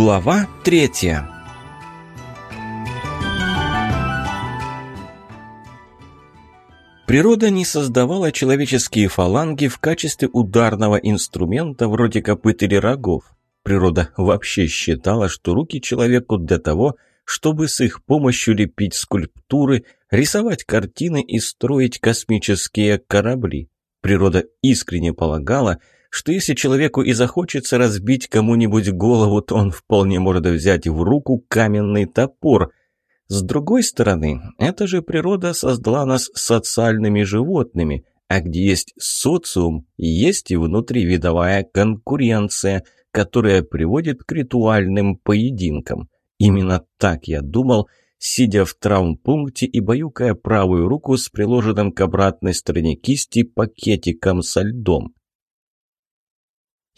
Глава третья Природа не создавала человеческие фаланги в качестве ударного инструмента вроде копыт или рогов. Природа вообще считала, что руки человеку для того, чтобы с их помощью лепить скульптуры, рисовать картины и строить космические корабли. Природа искренне полагала – что если человеку и захочется разбить кому-нибудь голову, то он вполне может взять в руку каменный топор. С другой стороны, эта же природа создала нас социальными животными, а где есть социум, есть и внутривидовая конкуренция, которая приводит к ритуальным поединкам. Именно так я думал, сидя в травмпункте и баюкая правую руку с приложенным к обратной стороне кисти пакетиком со льдом.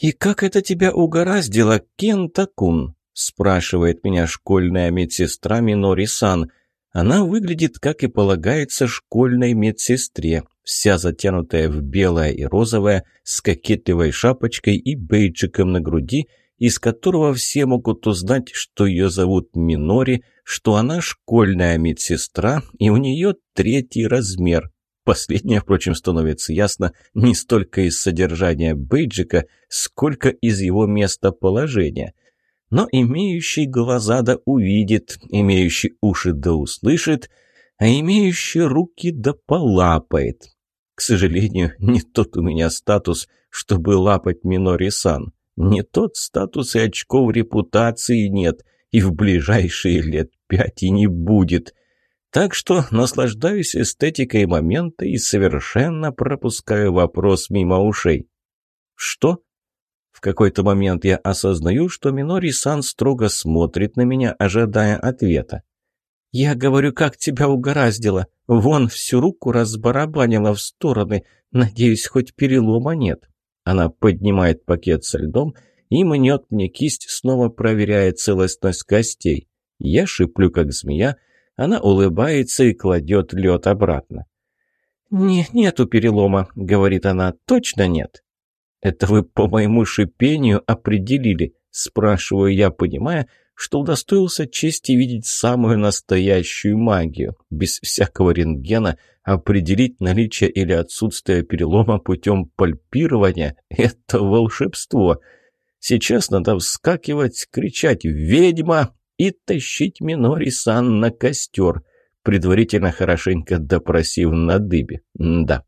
«И как это тебя угораздило, Кентакун?» – спрашивает меня школьная медсестра Минори-сан. Она выглядит, как и полагается, школьной медсестре, вся затянутая в белое и розовое, с кокетливой шапочкой и бейджиком на груди, из которого все могут узнать, что ее зовут Минори, что она школьная медсестра и у нее третий размер Последнее, впрочем, становится ясно не столько из содержания бейджика, сколько из его местоположения. Но имеющий глаза да увидит, имеющий уши да услышит, а имеющий руки да полапает. К сожалению, не тот у меня статус, чтобы лапать Минори-сан. Не тот статус и очков репутации нет, и в ближайшие лет пять и не будет. Так что наслаждаюсь эстетикой момента и совершенно пропускаю вопрос мимо ушей. Что? В какой-то момент я осознаю, что Минори-сан строго смотрит на меня, ожидая ответа. Я говорю, как тебя угораздило. Вон всю руку разбарабанила в стороны. Надеюсь, хоть перелома нет. Она поднимает пакет со льдом и мнет мне кисть, снова проверяя целостность костей. Я шиплю, как змея, она улыбается и кладет лед обратно. «Нет, нету перелома», — говорит она, — «точно нет». «Это вы по моему шипению определили», — спрашиваю я, понимая, что удостоился чести видеть самую настоящую магию, без всякого рентгена, определить наличие или отсутствие перелома путем пальпирования – это волшебство. Сейчас надо вскакивать, кричать «Ведьма!» и тащить Минори-сан на костер, предварительно хорошенько допросив на дыбе. Да.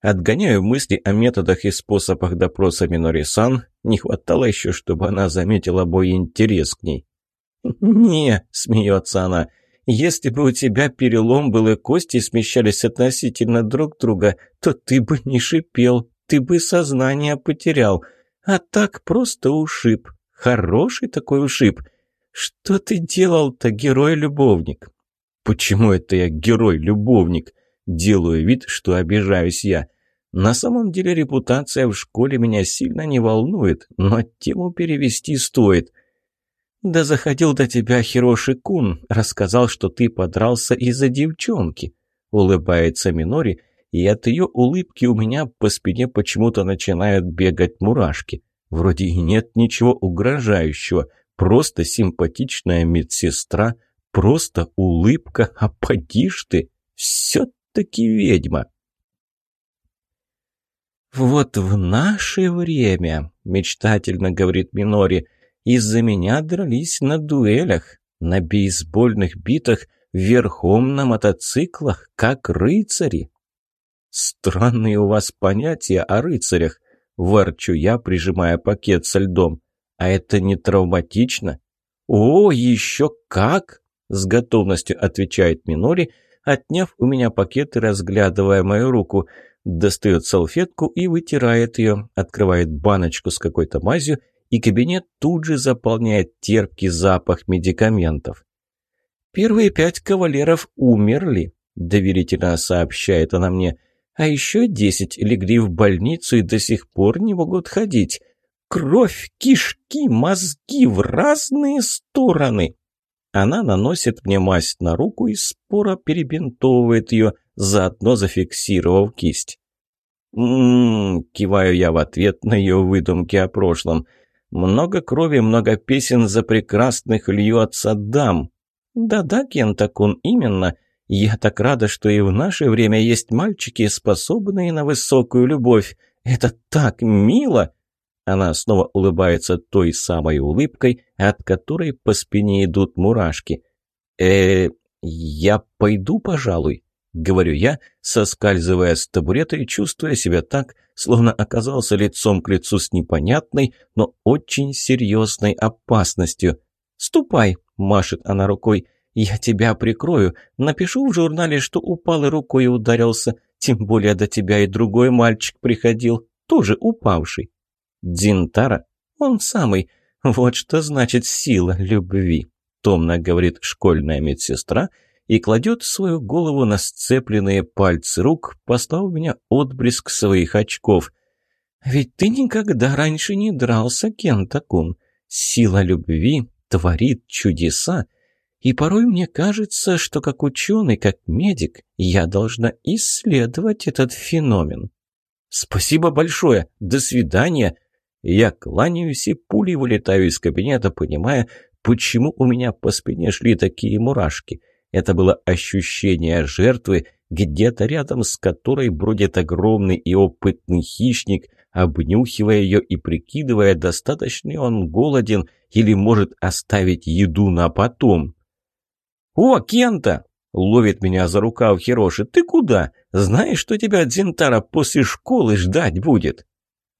Отгоняю мысли о методах и способах допроса Минори-сан. Не хватало еще, чтобы она заметила мой интерес к ней. «Не», — смеется она, — «если бы у тебя перелом был и кости смещались относительно друг друга, то ты бы не шипел, ты бы сознание потерял, а так просто ушиб. Хороший такой ушиб. Что ты делал-то, герой-любовник? Почему это я герой-любовник? Делаю вид, что обижаюсь я. На самом деле репутация в школе меня сильно не волнует, но тему перевести стоит. Да заходил до тебя Хироши Кун, рассказал, что ты подрался из-за девчонки. Улыбается Минори, и от ее улыбки у меня по спине почему-то начинают бегать мурашки. Вроде и нет ничего угрожающего, просто симпатичная медсестра, просто улыбка, а поди ж ты, все-таки ведьма. «Вот в наше время», — мечтательно говорит Минори, — «из-за меня дрались на дуэлях, на бейсбольных битах, верхом на мотоциклах, как рыцари». «Странные у вас понятия о рыцарях», Ворчу я, прижимая пакет со льдом. «А это не травматично?» «О, еще как!» — с готовностью отвечает Минори, отняв у меня пакет и разглядывая мою руку. Достает салфетку и вытирает ее, открывает баночку с какой-то мазью, и кабинет тут же заполняет терпкий запах медикаментов. «Первые пять кавалеров умерли», — доверительно сообщает она мне а еще десять легли в больницу и до сих пор не могут ходить. Кровь, кишки, мозги в разные стороны. Она наносит мне мазь на руку и спора перебинтовывает ее, заодно зафиксировав кисть. «М-м-м», киваю я в ответ на ее выдумки о прошлом. «Много крови, много песен за прекрасных льется дам». «Да-да, Кентакун, именно». Я так рада, что и в наше время есть мальчики, способные на высокую любовь. Это так мило!» Она снова улыбается той самой улыбкой, от которой по спине идут мурашки. э, я пойду, пожалуй», — говорю я, соскальзывая с табурета и чувствуя себя так, словно оказался лицом к лицу с непонятной, но очень серьезной опасностью. «Ступай», — машет она рукой, — я тебя прикрою, напишу в журнале, что упал и рукой ударился, тем более до тебя и другой мальчик приходил, тоже упавший. Динтара? Он самый. Вот что значит сила любви, томно говорит школьная медсестра и кладет свою голову на сцепленные пальцы рук, послав у меня отблеск своих очков. Ведь ты никогда раньше не дрался, Кентакун. Сила любви творит чудеса, и порой мне кажется, что как ученый, как медик, я должна исследовать этот феномен. Спасибо большое, до свидания. Я кланяюсь и пулей вылетаю из кабинета, понимая, почему у меня по спине шли такие мурашки. Это было ощущение жертвы, где-то рядом с которой бродит огромный и опытный хищник, обнюхивая ее и прикидывая, достаточно ли он голоден или может оставить еду на потом. «О, Кента!» — ловит меня за рукав Хироши. «Ты куда? Знаешь, что тебя Дзинтара после школы ждать будет?»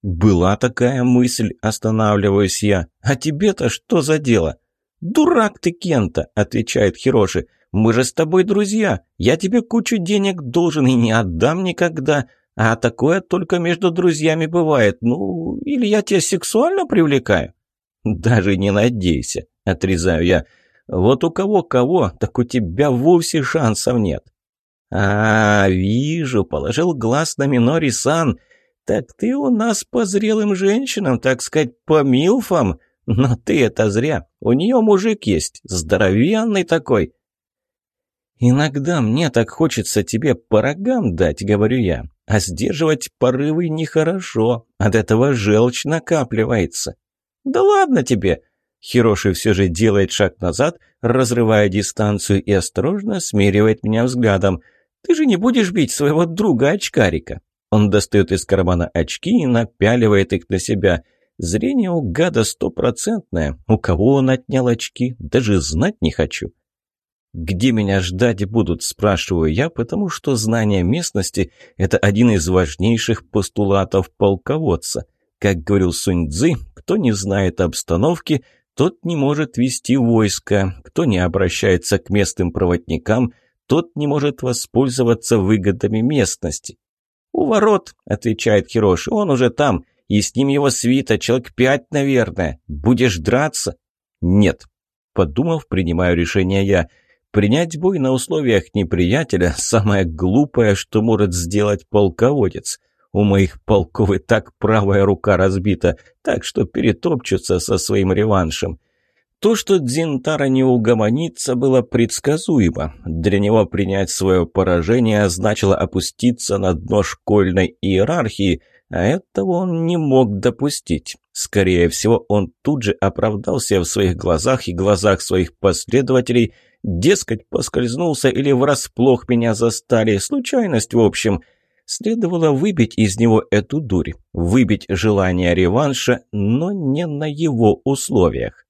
«Была такая мысль, останавливаюсь я. А тебе-то что за дело?» «Дурак ты, Кента!» — отвечает Хироши. «Мы же с тобой друзья. Я тебе кучу денег должен и не отдам никогда. А такое только между друзьями бывает. Ну, или я тебя сексуально привлекаю?» «Даже не надейся», — отрезаю я. Вот у кого-кого, так у тебя вовсе шансов нет. А, вижу, положил глаз на Минори-сан. Так ты у нас по зрелым женщинам, так сказать, по милфам. Но ты это зря. У нее мужик есть, здоровенный такой. Иногда мне так хочется тебе по рогам дать, говорю я. А сдерживать порывы нехорошо, от этого желчь накапливается. Да ладно тебе, Хироши все же делает шаг назад, разрывая дистанцию и осторожно смиривает меня взглядом. «Ты же не будешь бить своего друга-очкарика!» Он достает из кармана очки и напяливает их на себя. Зрение у гада стопроцентное. У кого он отнял очки, даже знать не хочу. «Где меня ждать будут?» – спрашиваю я, потому что знание местности – это один из важнейших постулатов полководца. Как говорил Сунь Цзы, кто не знает обстановки – тот не может вести войско, кто не обращается к местным проводникам, тот не может воспользоваться выгодами местности. «У ворот», — отвечает Хироши, — «он уже там, и с ним его свита, человек пять, наверное. Будешь драться?» «Нет», — подумав, принимаю решение я. «Принять бой на условиях неприятеля — самое глупое, что может сделать полководец». У моих полков и так правая рука разбита, так что перетопчутся со своим реваншем. То, что Дзинтара не угомонится, было предсказуемо. Для него принять свое поражение значило опуститься на дно школьной иерархии, а этого он не мог допустить. Скорее всего, он тут же оправдался в своих глазах и глазах своих последователей, дескать, поскользнулся или врасплох меня застали, случайность в общем – Следовало выбить из него эту дурь, выбить желание реванша, но не на его условиях.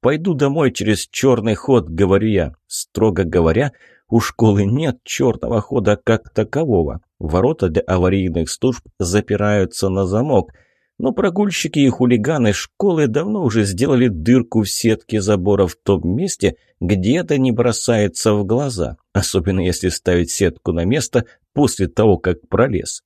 «Пойду домой через черный ход», — говорю я. Строго говоря, у школы нет черного хода как такового. Ворота для аварийных служб запираются на замок — но прогульщики и хулиганы школы давно уже сделали дырку в сетке забора в том месте, где это не бросается в глаза, особенно если ставить сетку на место после того, как пролез.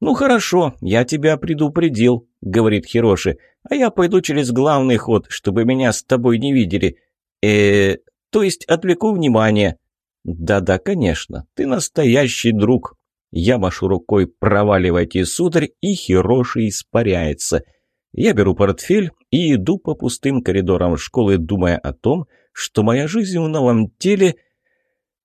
«Ну хорошо, я тебя предупредил», — говорит Хироши, «а я пойду через главный ход, чтобы меня с тобой не видели. э то есть отвлеку внимание». «Да-да, конечно, ты настоящий друг», я машу рукой «Проваливайте, сударь!» и Хироши испаряется. Я беру портфель и иду по пустым коридорам школы, думая о том, что моя жизнь в новом теле,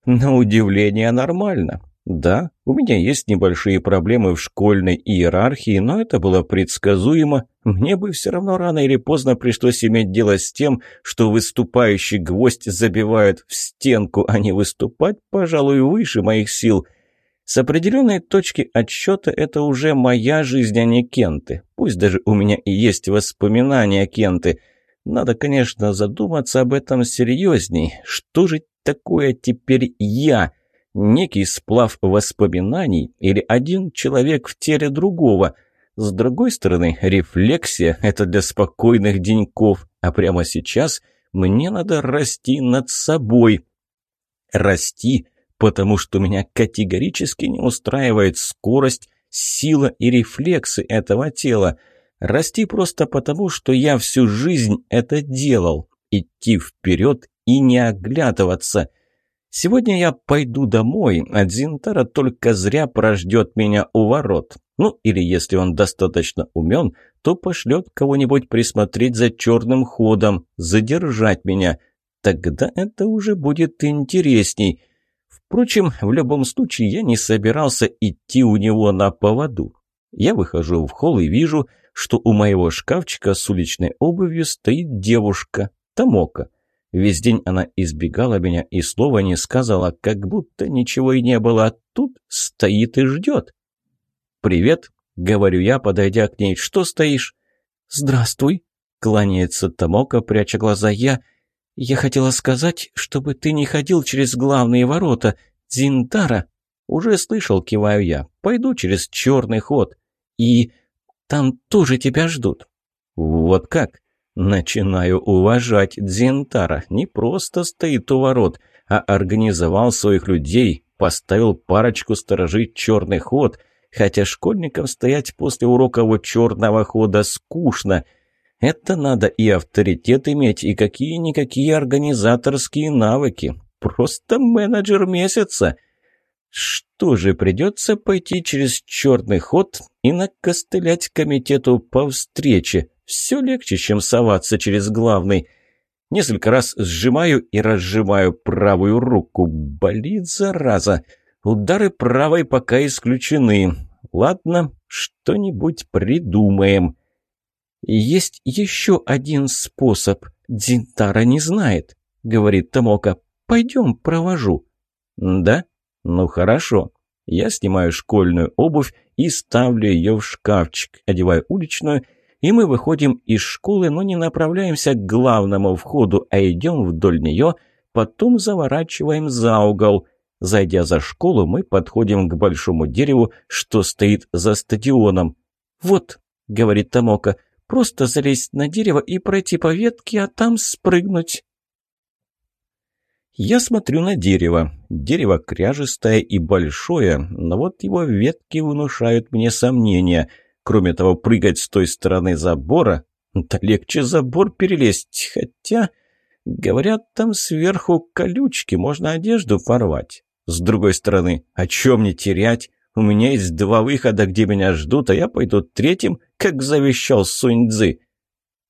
на удивление, нормальна. Да, у меня есть небольшие проблемы в школьной иерархии, но это было предсказуемо. Мне бы все равно рано или поздно пришлось иметь дело с тем, что выступающий гвоздь забивают в стенку, а не выступать, пожалуй, выше моих сил. С определенной точки отсчета это уже моя жизнь, а не Кенты. Пусть даже у меня и есть воспоминания Кенты. Надо, конечно, задуматься об этом серьезней. Что же такое теперь я? Некий сплав воспоминаний или один человек в теле другого? С другой стороны, рефлексия – это для спокойных деньков, а прямо сейчас мне надо расти над собой. Расти – потому что меня категорически не устраивает скорость, сила и рефлексы этого тела. Расти просто потому, что я всю жизнь это делал. Идти вперед и не оглядываться. Сегодня я пойду домой, а Дзинтара только зря прождет меня у ворот. Ну, или если он достаточно умен, то пошлет кого-нибудь присмотреть за черным ходом, задержать меня. Тогда это уже будет интересней». Впрочем, в любом случае я не собирался идти у него на поводу. Я выхожу в холл и вижу, что у моего шкафчика с уличной обувью стоит девушка, Тамока. Весь день она избегала меня и слова не сказала, как будто ничего и не было, а тут стоит и ждет. «Привет», — говорю я, подойдя к ней, — «что стоишь?» «Здравствуй», — кланяется Тамока, пряча глаза я, — я хотела сказать, чтобы ты не ходил через главные ворота. Зинтара. Уже слышал, киваю я. Пойду через черный ход. И там тоже тебя ждут. Вот как? Начинаю уважать Дзентара. Не просто стоит у ворот, а организовал своих людей, поставил парочку сторожить черный ход, хотя школьникам стоять после урока у черного хода скучно, это надо и авторитет иметь, и какие-никакие организаторские навыки. Просто менеджер месяца. Что же, придется пойти через черный ход и накостылять комитету по встрече. Все легче, чем соваться через главный. Несколько раз сжимаю и разжимаю правую руку. Болит, зараза. Удары правой пока исключены. Ладно, что-нибудь придумаем. «Есть еще один способ. Дзинтара не знает», — говорит Тамока. «Пойдем, провожу». «Да? Ну хорошо». Я снимаю школьную обувь и ставлю ее в шкафчик, одеваю уличную, и мы выходим из школы, но не направляемся к главному входу, а идем вдоль нее, потом заворачиваем за угол. Зайдя за школу, мы подходим к большому дереву, что стоит за стадионом. «Вот», — говорит Тамока, Просто залезть на дерево и пройти по ветке, а там спрыгнуть. Я смотрю на дерево. Дерево кряжестое и большое, но вот его ветки внушают мне сомнения. Кроме того, прыгать с той стороны забора, да легче забор перелезть, хотя, говорят, там сверху колючки, можно одежду порвать. С другой стороны, а чем мне терять? У меня есть два выхода, где меня ждут, а я пойду третьим как завещал Сунь-Дзы.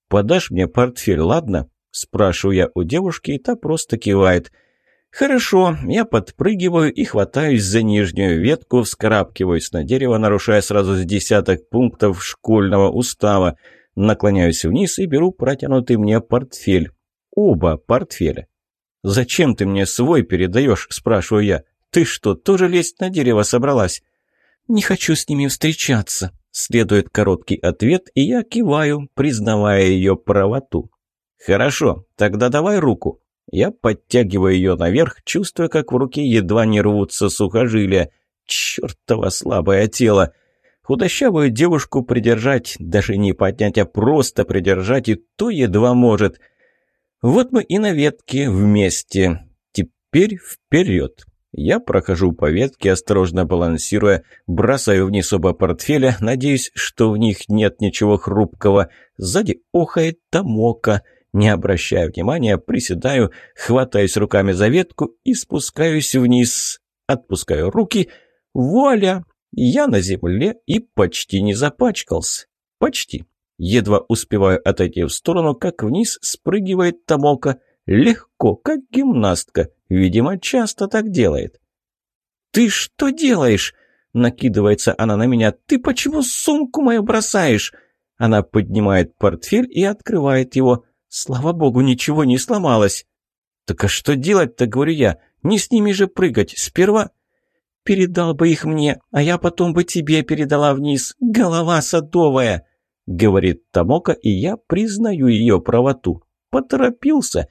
«Подашь мне портфель, ладно?» – спрашиваю я у девушки, и та просто кивает. «Хорошо, я подпрыгиваю и хватаюсь за нижнюю ветку, вскарабкиваюсь на дерево, нарушая сразу с десяток пунктов школьного устава, наклоняюсь вниз и беру протянутый мне портфель. Оба портфеля. «Зачем ты мне свой передаешь?» – спрашиваю я. «Ты что, тоже лезть на дерево собралась?» «Не хочу с ними встречаться», Следует короткий ответ, и я киваю, признавая ее правоту. «Хорошо, тогда давай руку». Я подтягиваю ее наверх, чувствуя, как в руке едва не рвутся сухожилия. Чертово слабое тело. Худощавую девушку придержать, даже не поднять, а просто придержать, и то едва может. Вот мы и на ветке вместе. Теперь вперед. Я прохожу по ветке, осторожно балансируя, бросаю вниз оба портфеля, надеюсь, что в них нет ничего хрупкого. Сзади охает тамока. Не обращая внимания, приседаю, хватаюсь руками за ветку и спускаюсь вниз. Отпускаю руки. Вуаля! Я на земле и почти не запачкался. Почти. Едва успеваю отойти в сторону, как вниз спрыгивает тамока – Легко, как гимнастка. Видимо, часто так делает. «Ты что делаешь?» Накидывается она на меня. «Ты почему сумку мою бросаешь?» Она поднимает портфель и открывает его. Слава богу, ничего не сломалось. «Так а что делать-то?» — говорю я. «Не с ними же прыгать. Сперва...» «Передал бы их мне, а я потом бы тебе передала вниз. Голова садовая!» — говорит Тамока, и я признаю ее правоту. «Поторопился!»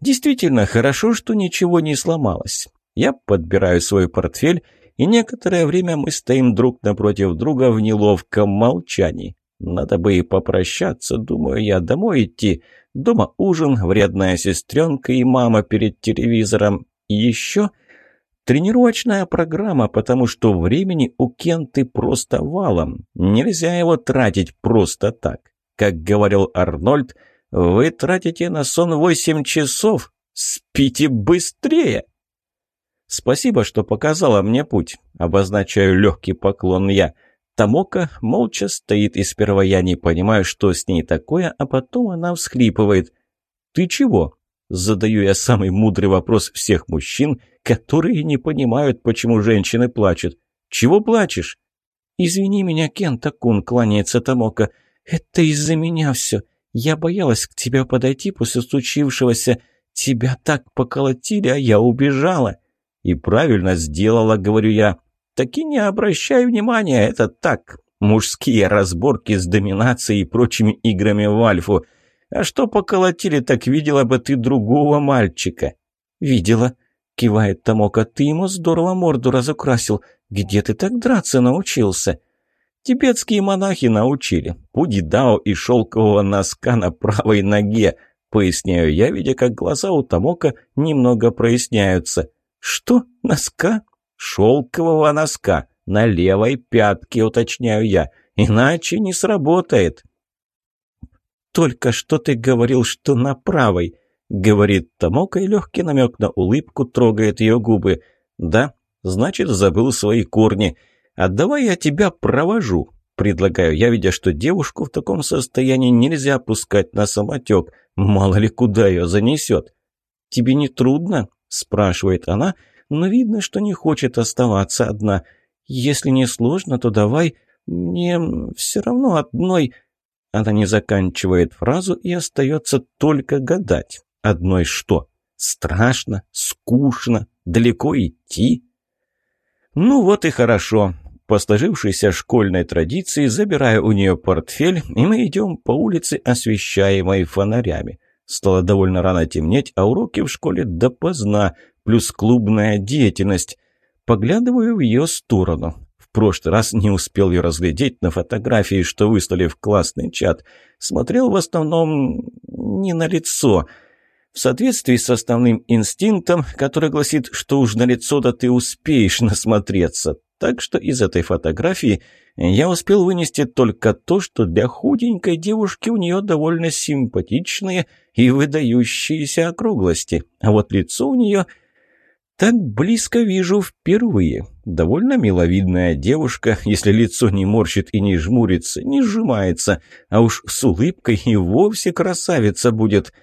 Действительно, хорошо, что ничего не сломалось. Я подбираю свой портфель, и некоторое время мы стоим друг напротив друга в неловком молчании. Надо бы и попрощаться, думаю я, домой идти. Дома ужин, вредная сестренка и мама перед телевизором. И еще тренировочная программа, потому что времени у Кенты просто валом. Нельзя его тратить просто так. Как говорил Арнольд, «Вы тратите на сон восемь часов? Спите быстрее!» «Спасибо, что показала мне путь», — обозначаю легкий поклон я. Тамока молча стоит, и сперва я не понимаю, что с ней такое, а потом она всхлипывает. «Ты чего?» — задаю я самый мудрый вопрос всех мужчин, которые не понимают, почему женщины плачут. «Чего плачешь?» «Извини меня, Кента-кун», — кланяется Тамока. «Это из-за меня все. Я боялась к тебе подойти после случившегося. Тебя так поколотили, а я убежала. И правильно сделала, говорю я. Так и не обращай внимания, это так. Мужские разборки с доминацией и прочими играми в альфу. А что поколотили, так видела бы ты другого мальчика. Видела. Кивает Тамока, ты ему здорово морду разукрасил. Где ты так драться научился? Тибетские монахи научили. Пуди Дао и шелкового носка на правой ноге. Поясняю я, видя, как глаза у Тамока немного проясняются. Что? Носка? Шелкового носка. На левой пятке, уточняю я. Иначе не сработает. Только что ты говорил, что на правой. — говорит Томока, и легкий намек на улыбку трогает ее губы. «Да, значит, забыл свои корни. А давай я тебя провожу», – предлагаю я, видя, что девушку в таком состоянии нельзя пускать на самотек. Мало ли куда ее занесет. «Тебе не трудно?» – спрашивает она, но видно, что не хочет оставаться одна. «Если не сложно, то давай. Мне все равно одной...» Она не заканчивает фразу и остается только гадать. Одной что? Страшно, скучно, далеко идти? Ну вот и хорошо. По сложившейся школьной традиции забираю у нее портфель, и мы идем по улице, освещаемой фонарями. Стало довольно рано темнеть, а уроки в школе допоздна, плюс клубная деятельность. Поглядываю в ее сторону. В прошлый раз не успел ее разглядеть на фотографии, что выставили в классный чат. Смотрел в основном не на лицо. В соответствии с основным инстинктом, который гласит, что уж на лицо-то ты успеешь насмотреться, так что из этой фотографии я успел вынести только то, что для худенькой девушки у нее довольно симпатичные и выдающиеся округлости, а вот лицо у нее так близко вижу впервые. Довольно миловидная девушка, если лицо не морщит и не жмурится, не сжимается, а уж с улыбкой и вовсе красавица будет –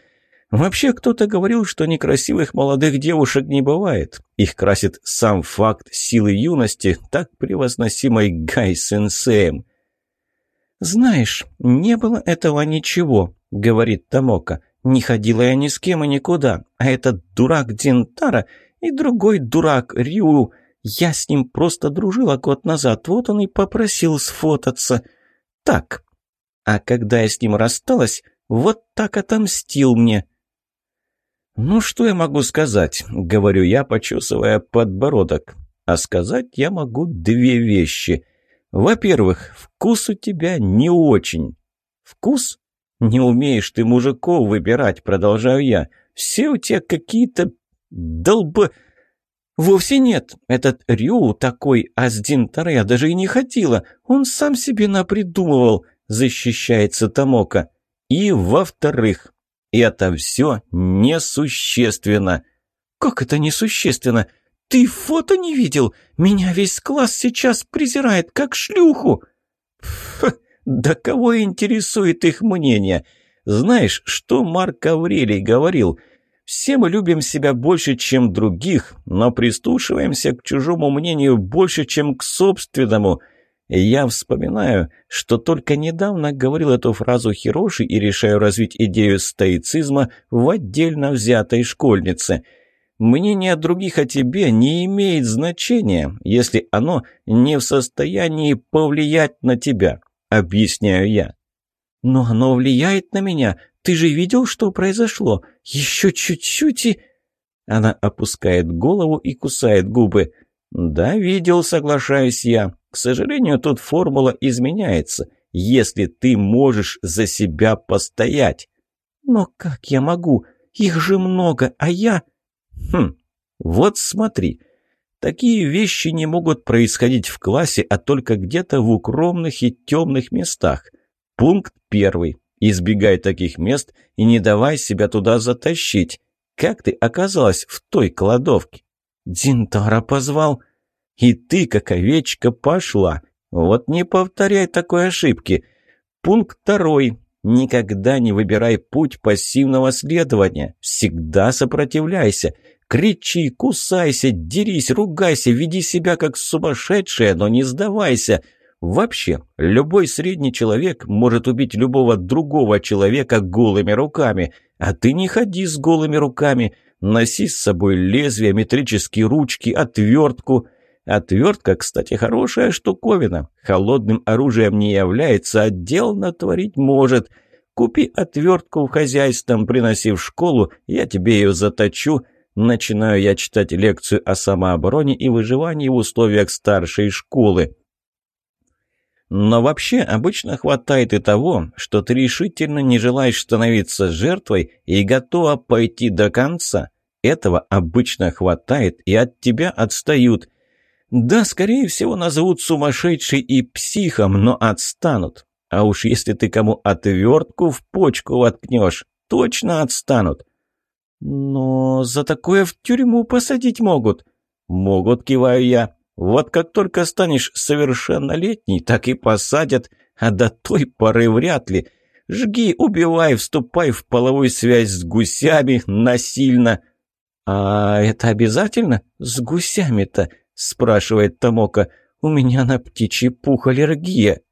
Вообще кто-то говорил, что некрасивых молодых девушек не бывает. Их красит сам факт силы юности, так превозносимой Гай-сенсеем. «Знаешь, не было этого ничего», — говорит Тамока. «Не ходила я ни с кем и никуда, а этот дурак Дентара и другой дурак Рю. Я с ним просто дружила год назад, вот он и попросил сфотаться. Так. А когда я с ним рассталась, вот так отомстил мне». «Ну, что я могу сказать?» — говорю я, почесывая подбородок. «А сказать я могу две вещи. Во-первых, вкус у тебя не очень». «Вкус? Не умеешь ты мужиков выбирать», — продолжаю я. «Все у тебя какие-то долб...» «Вовсе нет. Этот Рю такой, а с Динтара я даже и не хотела. Он сам себе напридумывал», — защищается Тамока. «И во-вторых, и это все несущественно. «Как это несущественно? Ты фото не видел? Меня весь класс сейчас презирает, как шлюху!» Фу, да кого интересует их мнение? Знаешь, что Марк Аврелий говорил? Все мы любим себя больше, чем других, но прислушиваемся к чужому мнению больше, чем к собственному – я вспоминаю, что только недавно говорил эту фразу Хироши и решаю развить идею стоицизма в отдельно взятой школьнице. Мнение других о тебе не имеет значения, если оно не в состоянии повлиять на тебя, объясняю я. Но оно влияет на меня. Ты же видел, что произошло? Еще чуть-чуть и... Она опускает голову и кусает губы. «Да, видел, соглашаюсь я. К сожалению, тут формула изменяется. Если ты можешь за себя постоять. Но как я могу? Их же много, а я... Хм, вот смотри. Такие вещи не могут происходить в классе, а только где-то в укромных и темных местах. Пункт первый. Избегай таких мест и не давай себя туда затащить. Как ты оказалась в той кладовке? Динтара позвал. И ты, как овечка, пошла. Вот не повторяй такой ошибки. Пункт второй. Никогда не выбирай путь пассивного следования. Всегда сопротивляйся. Кричи, кусайся, дерись, ругайся, веди себя как сумасшедшая, но не сдавайся. Вообще, любой средний человек может убить любого другого человека голыми руками. А ты не ходи с голыми руками. Носи с собой лезвие, метрические ручки, отвертку. Отвертка, кстати, хорошая штуковина. Холодным оружием не является, а дел натворить может. Купи отвертку в хозяйством, приноси в школу, я тебе ее заточу. Начинаю я читать лекцию о самообороне и выживании в условиях старшей школы. Но вообще обычно хватает и того, что ты решительно не желаешь становиться жертвой и готова пойти до конца. Этого обычно хватает, и от тебя отстают. Да, скорее всего, назовут сумасшедший и психом, но отстанут. А уж если ты кому отвертку в почку воткнешь, точно отстанут. Но за такое в тюрьму посадить могут. Могут, киваю я. Вот как только станешь совершеннолетний, так и посадят, а до той поры вряд ли. Жги, убивай, вступай в половую связь с гусями насильно. А это обязательно? С гусями-то? спрашивает Томока. «У меня на птичий пух аллергия».